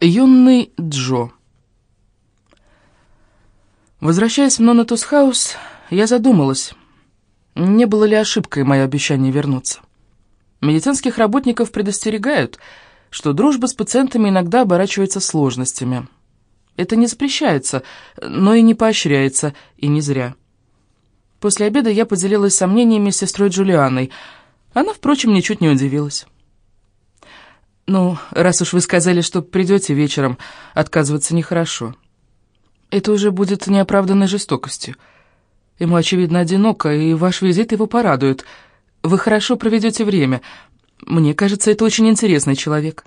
Юный Джо. Возвращаясь в Нонатус Хаус, я задумалась, не было ли ошибкой мое обещание вернуться. Медицинских работников предостерегают, что дружба с пациентами иногда оборачивается сложностями. Это не запрещается, но и не поощряется, и не зря. После обеда я поделилась сомнениями с сестрой Джулианой. Она, впрочем, ничуть не удивилась. «Ну, раз уж вы сказали, что придете вечером, отказываться нехорошо. Это уже будет неоправданной жестокостью. Ему, очевидно, одиноко, и ваш визит его порадует. Вы хорошо проведете время. Мне кажется, это очень интересный человек».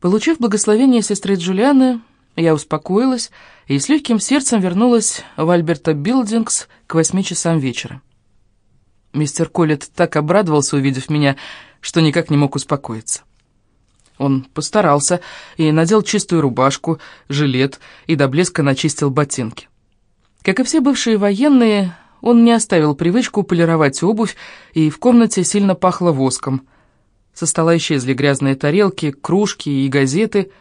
Получив благословение сестры Джулианы, я успокоилась и с легким сердцем вернулась в Альберта Билдингс к восьми часам вечера. Мистер Коллетт так обрадовался, увидев меня, что никак не мог успокоиться. Он постарался и надел чистую рубашку, жилет и до блеска начистил ботинки. Как и все бывшие военные, он не оставил привычку полировать обувь, и в комнате сильно пахло воском. Со стола исчезли грязные тарелки, кружки и газеты.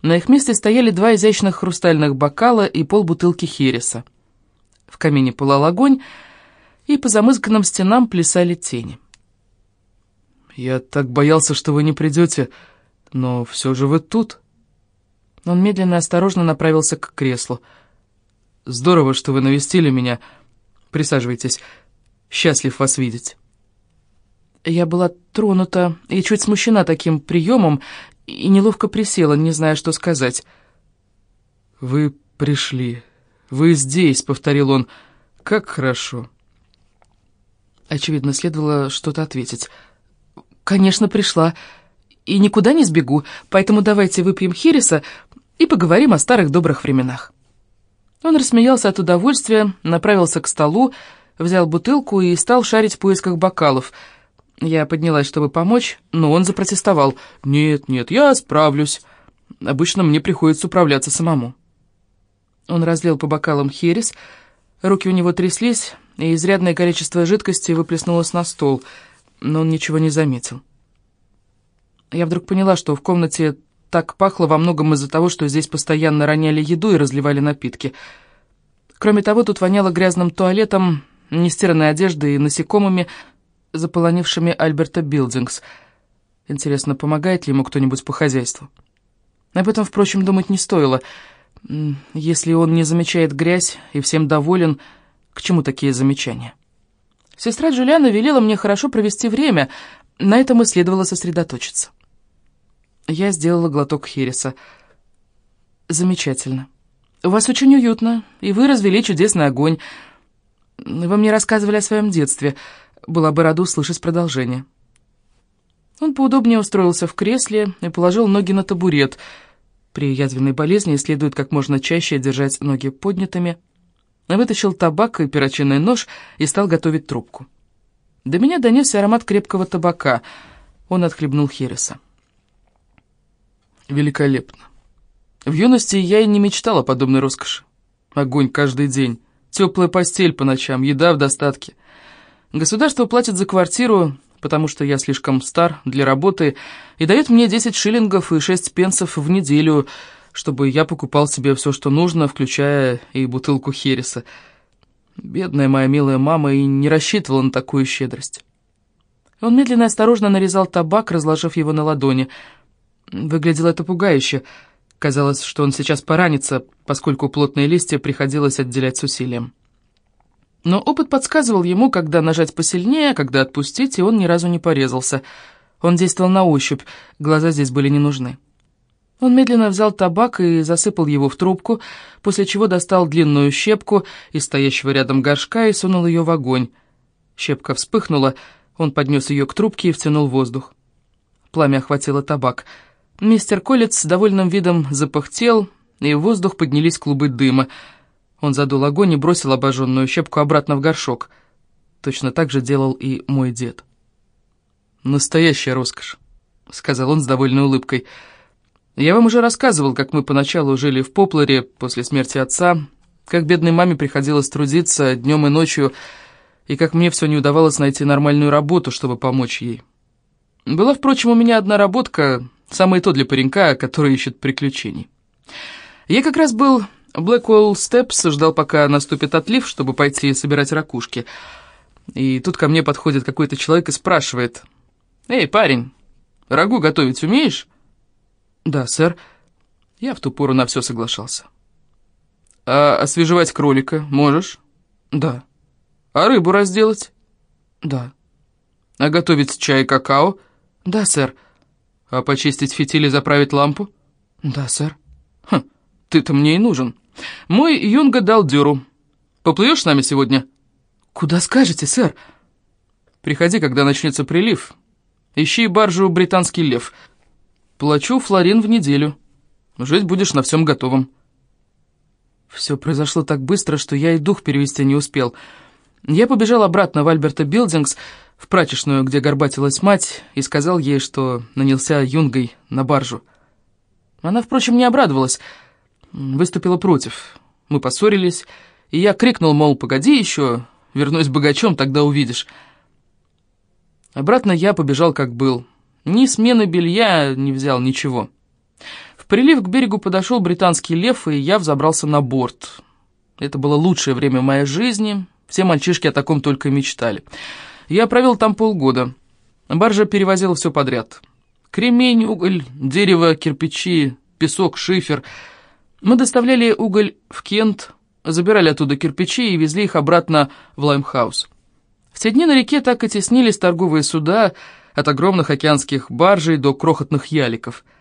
На их месте стояли два изящных хрустальных бокала и полбутылки хереса. В камине пылал огонь, и по замызганным стенам плясали тени. «Я так боялся, что вы не придете», но все же вы тут. Он медленно и осторожно направился к креслу. Здорово, что вы навестили меня. Присаживайтесь. Счастлив вас видеть. Я была тронута и чуть смущена таким приемом, и неловко присела, не зная, что сказать. «Вы пришли. Вы здесь», — повторил он. «Как хорошо». Очевидно, следовало что-то ответить. «Конечно, пришла и никуда не сбегу, поэтому давайте выпьем хереса и поговорим о старых добрых временах». Он рассмеялся от удовольствия, направился к столу, взял бутылку и стал шарить в поисках бокалов. Я поднялась, чтобы помочь, но он запротестовал. «Нет, нет, я справлюсь. Обычно мне приходится управляться самому». Он разлил по бокалам херес, руки у него тряслись, и изрядное количество жидкости выплеснулось на стол, но он ничего не заметил. Я вдруг поняла, что в комнате так пахло во многом из-за того, что здесь постоянно роняли еду и разливали напитки. Кроме того, тут воняло грязным туалетом, нестиранной одеждой и насекомыми, заполонившими Альберта Билдингс. Интересно, помогает ли ему кто-нибудь по хозяйству? Об этом, впрочем, думать не стоило. Если он не замечает грязь и всем доволен, к чему такие замечания? Сестра Джулиана велела мне хорошо провести время, на этом и следовало сосредоточиться. Я сделала глоток хереса. Замечательно. У вас очень уютно, и вы развели чудесный огонь. Вы мне рассказывали о своем детстве. Была бы рада услышать продолжение. Он поудобнее устроился в кресле и положил ноги на табурет. При язвенной болезни следует как можно чаще держать ноги поднятыми. Вытащил табак и перочинный нож и стал готовить трубку. До меня донесся аромат крепкого табака. Он отхлебнул Хереса. Великолепно. В юности я и не мечтал о подобной роскоши. Огонь каждый день, теплая постель по ночам, еда в достатке. Государство платит за квартиру, потому что я слишком стар для работы, и дает мне 10 шиллингов и 6 пенсов в неделю, чтобы я покупал себе все, что нужно, включая и бутылку хереса. Бедная моя милая мама и не рассчитывала на такую щедрость. Он медленно и осторожно нарезал табак, разложив его на ладони — Выглядело это пугающе. Казалось, что он сейчас поранится, поскольку плотные листья приходилось отделять с усилием. Но опыт подсказывал ему, когда нажать посильнее, когда отпустить, и он ни разу не порезался. Он действовал на ощупь, глаза здесь были не нужны. Он медленно взял табак и засыпал его в трубку, после чего достал длинную щепку из стоящего рядом горшка и сунул ее в огонь. Щепка вспыхнула, он поднес ее к трубке и втянул воздух. Пламя охватило табак — Мистер Коллетт с довольным видом запыхтел, и в воздух поднялись клубы дыма. Он задул огонь и бросил обожженную щепку обратно в горшок. Точно так же делал и мой дед. «Настоящая роскошь», — сказал он с довольной улыбкой. «Я вам уже рассказывал, как мы поначалу жили в Попларе после смерти отца, как бедной маме приходилось трудиться днем и ночью, и как мне все не удавалось найти нормальную работу, чтобы помочь ей. Была, впрочем, у меня одна работка, Самое то для паренька, который ищет приключений. Я как раз был в Блэквелл Степс, ждал, пока наступит отлив, чтобы пойти собирать ракушки. И тут ко мне подходит какой-то человек и спрашивает. «Эй, парень, рагу готовить умеешь?» «Да, сэр». Я в ту пору на все соглашался. «А освежевать кролика можешь?» «Да». «А рыбу разделать?» «Да». «А готовить чай и какао?» «Да, сэр». «А почистить фитиль и заправить лампу?» «Да, сэр». «Хм, ты-то мне и нужен. Мой юнга дал дёру. Поплывешь с нами сегодня?» «Куда скажете, сэр?» «Приходи, когда начнется прилив. Ищи баржу «Британский лев». Плачу флорин в неделю. Жить будешь на всем готовом». Все произошло так быстро, что я и дух перевести не успел. Я побежал обратно в Альберта Билдингс, в прачечную, где горбатилась мать, и сказал ей, что нанялся юнгой на баржу. Она, впрочем, не обрадовалась, выступила против. Мы поссорились, и я крикнул, мол, погоди еще, вернусь богачом, тогда увидишь. Обратно я побежал, как был. Ни смены белья не взял, ничего прилив к берегу подошел британский лев, и я взобрался на борт. Это было лучшее время в моей жизни, все мальчишки о таком только мечтали. Я провел там полгода. Баржа перевозила все подряд. Кремень, уголь, дерево, кирпичи, песок, шифер. Мы доставляли уголь в Кент, забирали оттуда кирпичи и везли их обратно в Лаймхаус. В дни на реке так и теснились торговые суда, от огромных океанских баржей до крохотных яликов –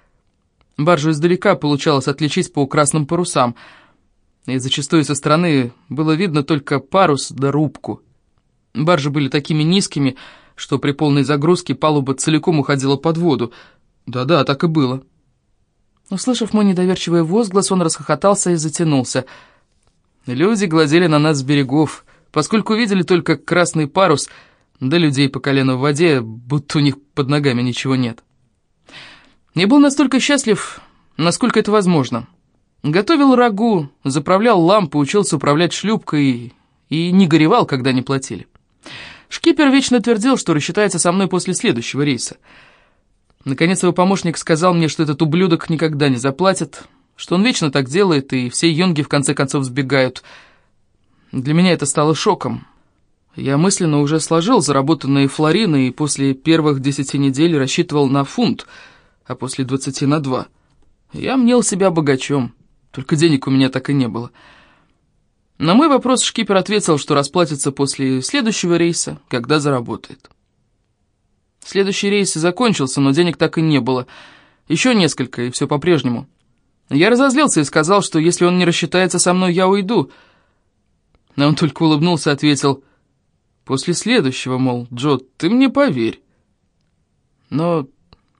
Баржу издалека получалось отличить по красным парусам, и зачастую со стороны было видно только парус да рубку. Баржи были такими низкими, что при полной загрузке палуба целиком уходила под воду. Да-да, так и было. Услышав мой недоверчивый возглас, он расхохотался и затянулся. Люди глазели на нас с берегов, поскольку видели только красный парус, да людей по колено в воде, будто у них под ногами ничего нет. Я был настолько счастлив, насколько это возможно. Готовил рагу, заправлял лампу, учился управлять шлюпкой и не горевал, когда не платили. Шкипер вечно твердил, что рассчитается со мной после следующего рейса. Наконец его помощник сказал мне, что этот ублюдок никогда не заплатит, что он вечно так делает, и все юнги в конце концов сбегают. Для меня это стало шоком. Я мысленно уже сложил заработанные флорины и после первых десяти недель рассчитывал на фунт — а после двадцати на два. Я мнел себя богачом, только денег у меня так и не было. На мой вопрос шкипер ответил, что расплатится после следующего рейса, когда заработает. Следующий рейс закончился, но денег так и не было. Еще несколько, и все по-прежнему. Я разозлился и сказал, что если он не рассчитается со мной, я уйду. Но он только улыбнулся и ответил, «После следующего, мол, Джо, ты мне поверь». Но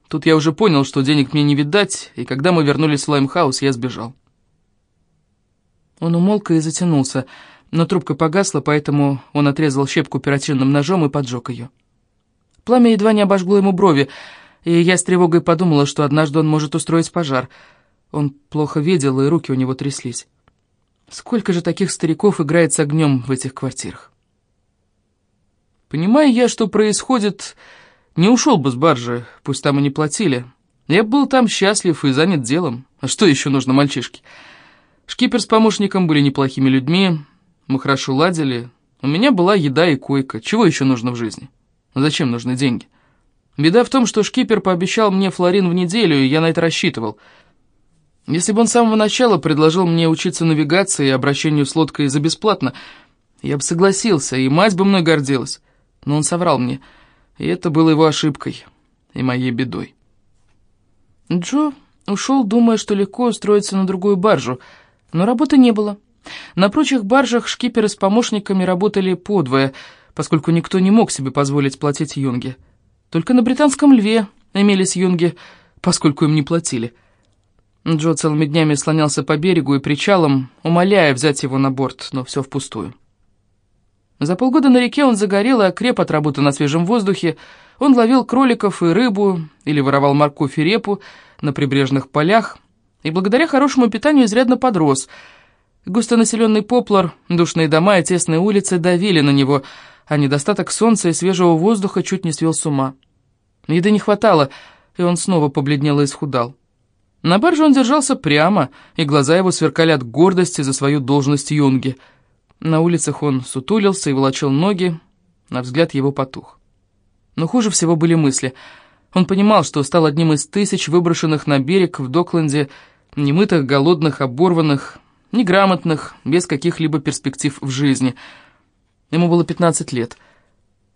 Тут я уже понял, что денег мне не видать, и когда мы вернулись в Лаймхаус, я сбежал. Он умолк и затянулся, но трубка погасла, поэтому он отрезал щепку перочинным ножом и поджег ее. Пламя едва не обожгло ему брови, и я с тревогой подумала, что однажды он может устроить пожар. Он плохо видел, и руки у него тряслись. Сколько же таких стариков играет с огнем в этих квартирах? Понимая я, что происходит, не ушел бы с баржи, пусть там и не платили. Я был там счастлив и занят делом. А что еще нужно мальчишке? Шкипер с помощником были неплохими людьми, мы хорошо ладили. У меня была еда и койка. Чего еще нужно в жизни? Зачем нужны деньги? Беда в том, что шкипер пообещал мне флорин в неделю, и я на это рассчитывал. Если бы он с самого начала предложил мне учиться навигации и обращению с лодкой за бесплатно, я бы согласился, и мать бы мной гордилась. Но он соврал мне — и это было его ошибкой и моей бедой. Джо ушел, думая, что легко устроиться на другую баржу, но работы не было. На прочих баржах шкиперы с помощниками работали подвое, поскольку никто не мог себе позволить платить юнге. Только на британском льве имелись юнги, поскольку им не платили. Джо целыми днями слонялся по берегу и причалам, умоляя взять его на борт, но все впустую. За полгода на реке он загорел и окреп от работы на свежем воздухе. Он ловил кроликов и рыбу или воровал морковь и репу на прибрежных полях, и благодаря хорошему питанию изрядно подрос. Густонаселенный поплар, душные дома и тесные улицы давили на него, а недостаток солнца и свежего воздуха чуть не свел с ума. Еды не хватало, и он снова побледнел и исхудал. На барже он держался прямо, и глаза его сверкали от гордости за свою должность юнги. На улицах он сутулился и волочил ноги, на взгляд его потух. Но хуже всего были мысли. Он понимал, что стал одним из тысяч выброшенных на берег в Докленде, немытых, голодных, оборванных, неграмотных, без каких-либо перспектив в жизни. Ему было 15 лет.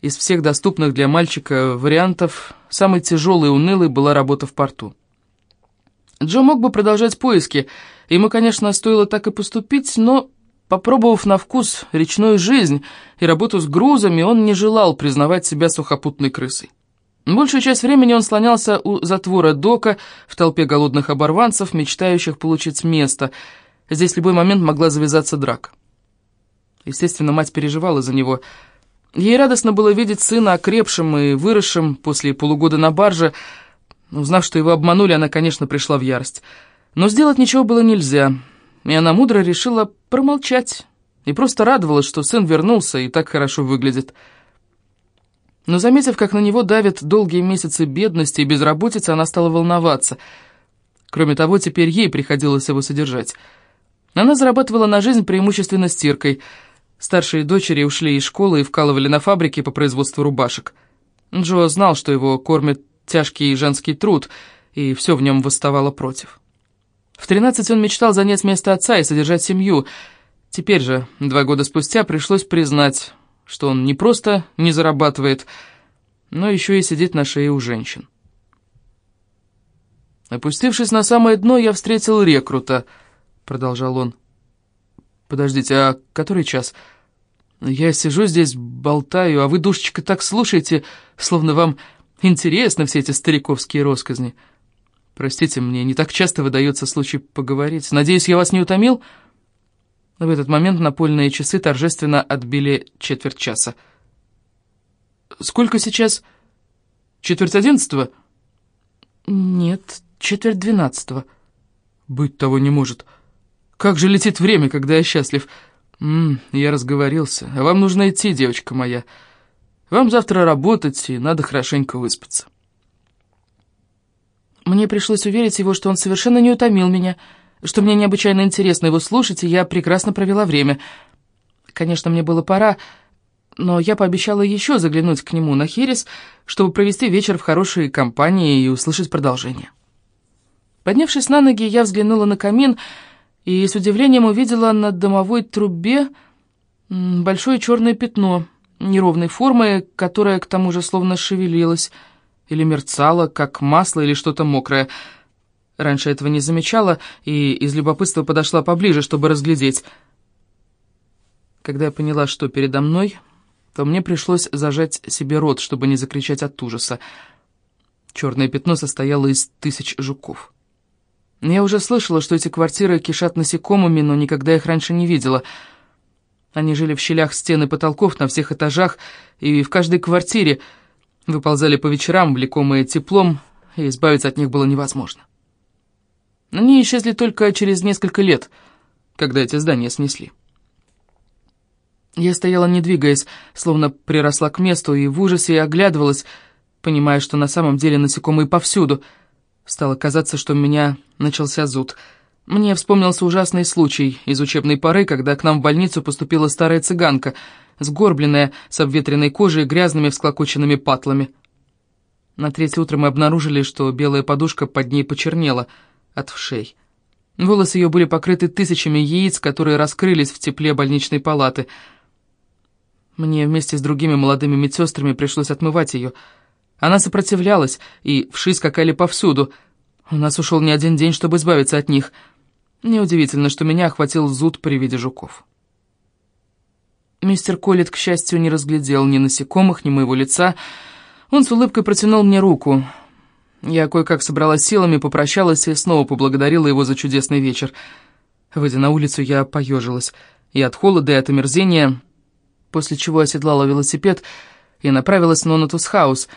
Из всех доступных для мальчика вариантов, самой тяжелой и унылой была работа в порту. Джо мог бы продолжать поиски, ему, конечно, стоило так и поступить, но, попробовав на вкус речную жизнь и работу с грузами, он не желал признавать себя сухопутной крысой. Большую часть времени он слонялся у затвора дока в толпе голодных оборванцев, мечтающих получить место. Здесь любой момент могла завязаться драка. Естественно, мать переживала за него. Ей радостно было видеть сына окрепшим и выросшим после полугода на барже, Узнав, что его обманули, она, конечно, пришла в ярость. Но сделать ничего было нельзя, и она мудро решила промолчать и просто радовалась, что сын вернулся и так хорошо выглядит. Но заметив, как на него давят долгие месяцы бедности и безработицы, она стала волноваться. Кроме того, теперь ей приходилось его содержать. Она зарабатывала на жизнь преимущественно стиркой. Старшие дочери ушли из школы и вкалывали на фабрике по производству рубашек. Джо знал, что его кормят тяжкий женский труд, и все в нем восставало против. В 13 он мечтал занять место отца и содержать семью. Теперь же, два года спустя, пришлось признать, что он не просто не зарабатывает, но еще и сидит на шее у женщин. «Опустившись на самое дно, я встретил рекрута», — продолжал он. «Подождите, а который час?» «Я сижу здесь, болтаю, а вы, душечка, так слушаете, словно вам Интересно все эти стариковские росказни. Простите, мне не так часто выдается случай поговорить. Надеюсь, я вас не утомил?» В этот момент напольные часы торжественно отбили четверть часа. «Сколько сейчас? Четверть одиннадцатого?» «Нет, четверть двенадцатого». «Быть того не может. Как же летит время, когда я счастлив?» М -м, «Я разговорился. А вам нужно идти, девочка моя». Вам завтра работать, и надо хорошенько выспаться». Мне пришлось уверить его, что он совершенно не утомил меня, что мне необычайно интересно его слушать, и я прекрасно провела время. Конечно, мне было пора, но я пообещала еще заглянуть к нему на Херес, чтобы провести вечер в хорошей компании и услышать продолжение. Поднявшись на ноги, я взглянула на камин и с удивлением увидела на домовой трубе большое черное пятно — неровной формы, которая к тому же словно шевелилась или мерцала, как масло или что-то мокрое. Раньше этого не замечала и из любопытства подошла поближе, чтобы разглядеть. Когда я поняла, что передо мной, то мне пришлось зажать себе рот, чтобы не закричать от ужаса. Черное пятно состояло из тысяч жуков. Я уже слышала, что эти квартиры кишат насекомыми, но никогда их раньше не видела — они жили в щелях стен и потолков на всех этажах и в каждой квартире, выползали по вечерам, влекомые теплом, и избавиться от них было невозможно. Они исчезли только через несколько лет, когда эти здания снесли. Я стояла не двигаясь, словно приросла к месту, и в ужасе оглядывалась, понимая, что на самом деле насекомые повсюду. Стало казаться, что у меня начался зуд — мне вспомнился ужасный случай из учебной поры, когда к нам в больницу поступила старая цыганка, сгорбленная, с обветренной кожей и грязными всклокоченными патлами. На третье утро мы обнаружили, что белая подушка под ней почернела от вшей. Волосы ее были покрыты тысячами яиц, которые раскрылись в тепле больничной палаты. Мне вместе с другими молодыми медсестрами пришлось отмывать ее. Она сопротивлялась, и вши скакали повсюду. У нас ушел не один день, чтобы избавиться от них — Неудивительно, что меня охватил зуд при виде жуков. Мистер Коллет, к счастью, не разглядел ни насекомых, ни моего лица. Он с улыбкой протянул мне руку. Я кое-как собралась силами, попрощалась и снова поблагодарила его за чудесный вечер. Выйдя на улицу, я поежилась. И от холода, и от омерзения, после чего оседлала велосипед и направилась в Нонатус Хаус,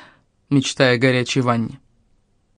мечтая о горячей ванне.